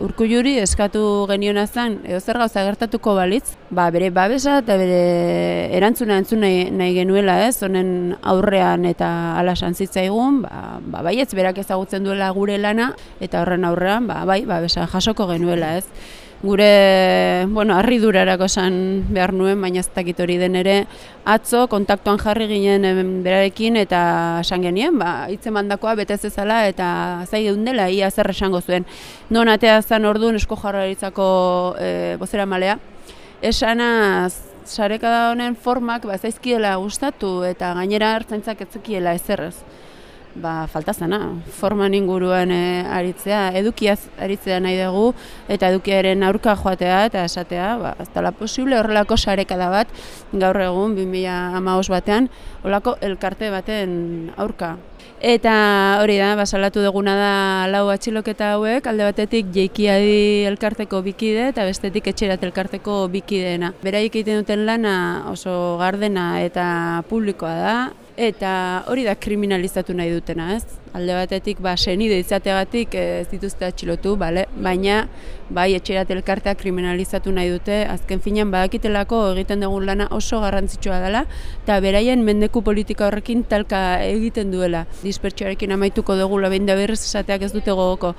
Urkulluri eskatu geniona zen, edo zer gauza gertatuko balitz, ba, bere babesa eta bere erantzuna entzun nahi, nahi genuela ez, honen aurrean eta ala sanzitzaigun, ba, ba, baietz berak ezagutzen duela gure lana, eta horren aurrean, ba, bai, babesa jasoko genuela ez gure, bueno, harri durarako esan behar nuen, baina ez dakit hori den ere, atzo kontaktuan jarri ginen berarekin eta esan genien, ba, hitzen bandakoa betez ezala eta zai dela, ia zer esango zuen. Non atea zen orduan esko jarraritzako e, bozera malea. Esana, sareka da honen formak, ba, zaizkiela gustatu eta gainera hartzaintzak etzekiela ezerrez ba, falta zena, forman inguruan e, aritzea, edukiaz aritzea nahi dugu, eta edukiaren aurka joatea eta esatea, ba, ez dela posible horrelako sarekada bat, gaur egun, 2008 batean, horrelako elkarte baten aurka. Eta hori da, basalatu duguna da lau atxiloketa hauek, alde batetik jeikiadi elkarteko bikide eta bestetik etxerat elkarteko bikideena. Beraik egiten duten lana oso gardena eta publikoa da, eta hori da kriminalizatu nahi dutena, ez? Alde batetik, ba, senide izateagatik ez dituzte atxilotu, bale? baina bai etxerat elkartea kriminalizatu nahi dute, azken finean badakitelako egiten dugun lana oso garrantzitsua dela, eta beraien mendeku politika horrekin talka egiten duela. Dispertsioarekin amaituko dugu labein da berriz esateak ez dute gogoko.